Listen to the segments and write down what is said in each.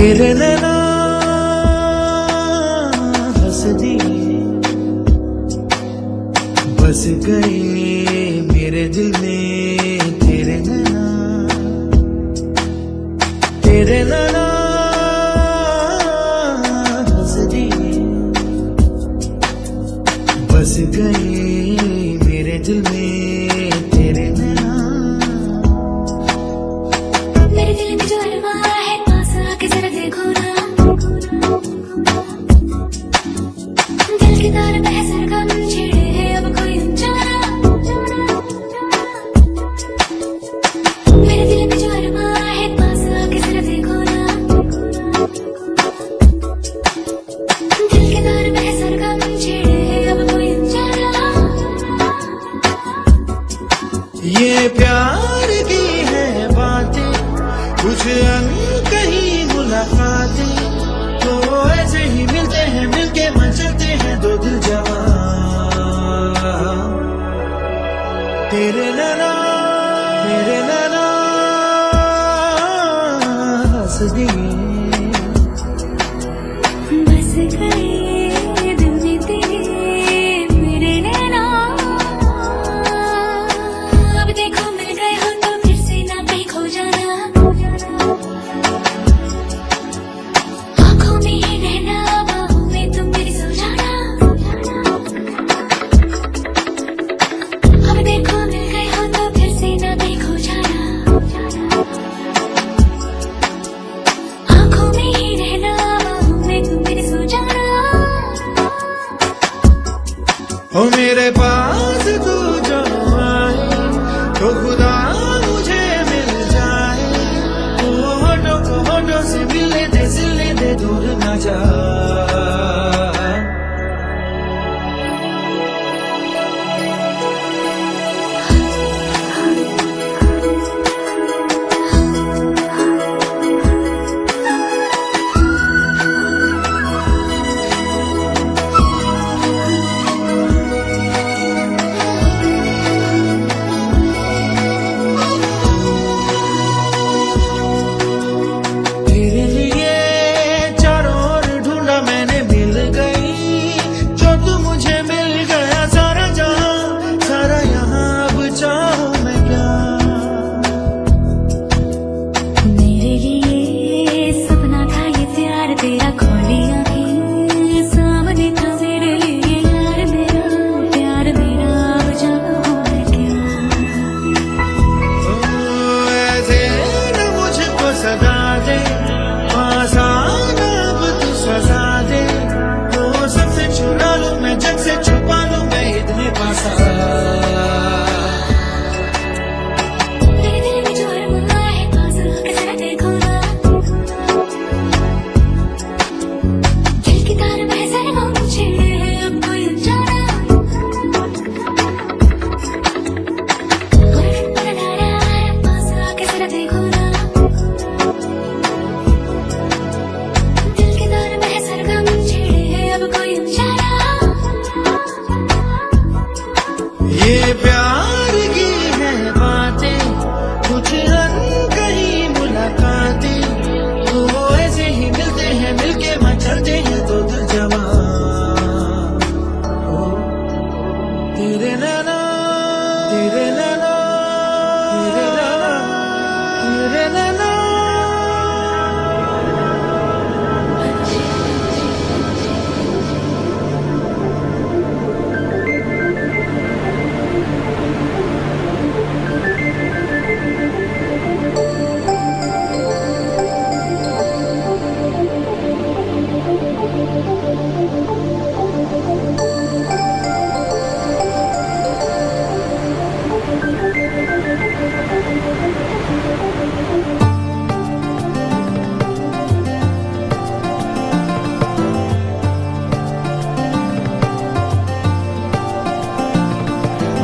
तेरे नैना हंस दिए बस गए मेरे दिल में तेरे नैना तेरे नैना तेरे नैना तेरे नैना हंस दिया ओ मेरे पास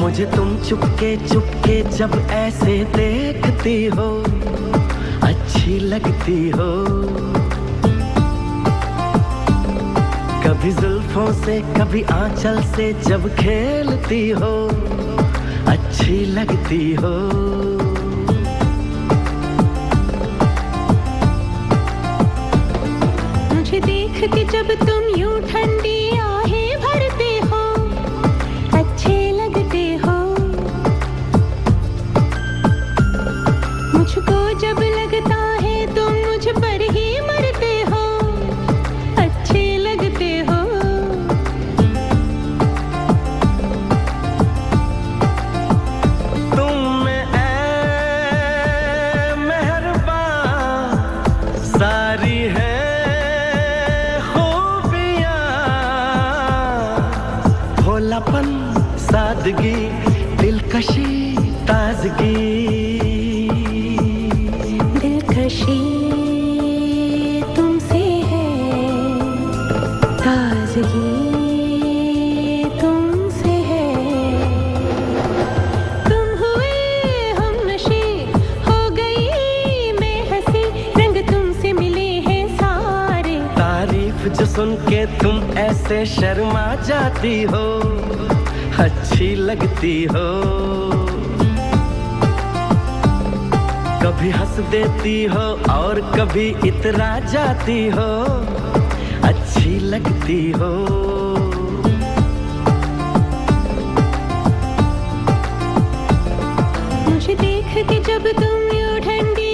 मुझे तुम चुपके चुपके जब ऐसे देखती हो अच्छी लगती हो। कभी जुल्फों से, कभी आंचल से जब खेलती हो, अच्छी लगती हो। मुझे देख के जब तुम यूँ ठंडी सादगी दिलकशी ताजगी। जो सुन के तुम ऐसे शर्मा जाती हो, अच्छी लगती हो। कभी हंस देती हो और कभी इतरा जाती हो, अच्छी लगती हो। मुझे देख के जब तुम यूँ ठंडी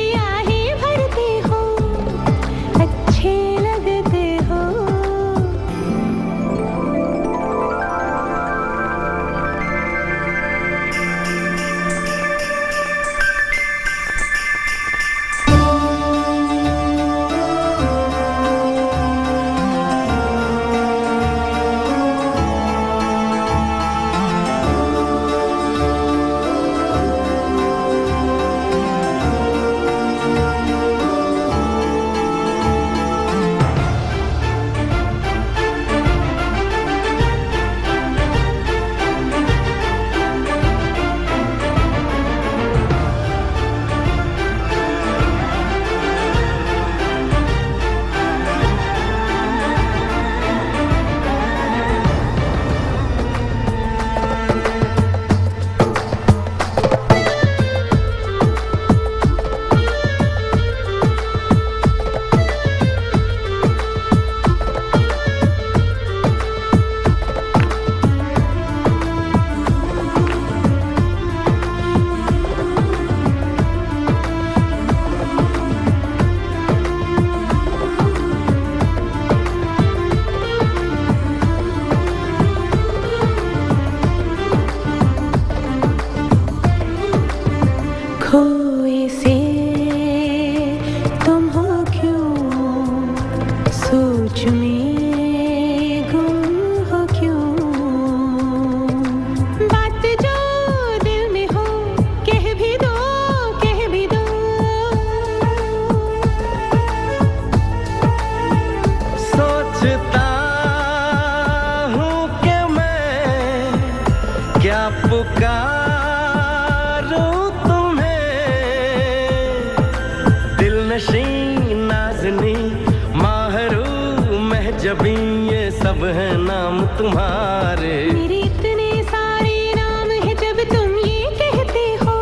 तुम्हारे। मेरे इतने सारे नाम है जब तुम ये कहते हो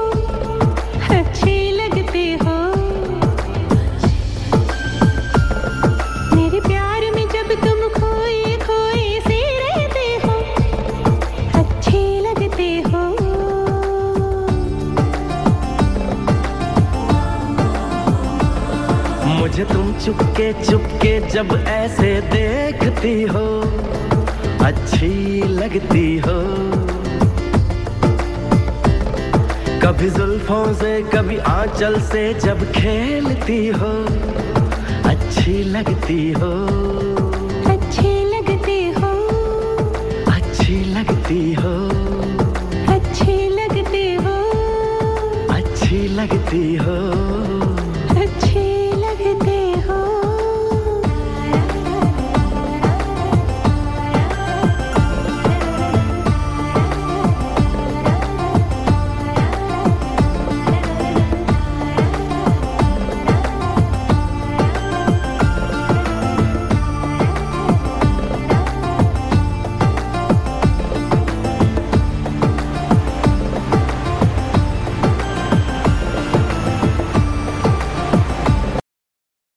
अच्छे लगते हो। मेरे प्यार में जब तुम खोए खोए से रहते हो अच्छे लगते हो। मुझे तुम चुपके चुपके जब ऐसे देखती हो अच्छी लगती हो। कभी जुल्फों से कभी आंचल से जब खेलती हो अच्छी लगती हो। अच्छी लगती हो। अच्छी लगती हो। अच्छी लगती हो। अच्छी लगती हो।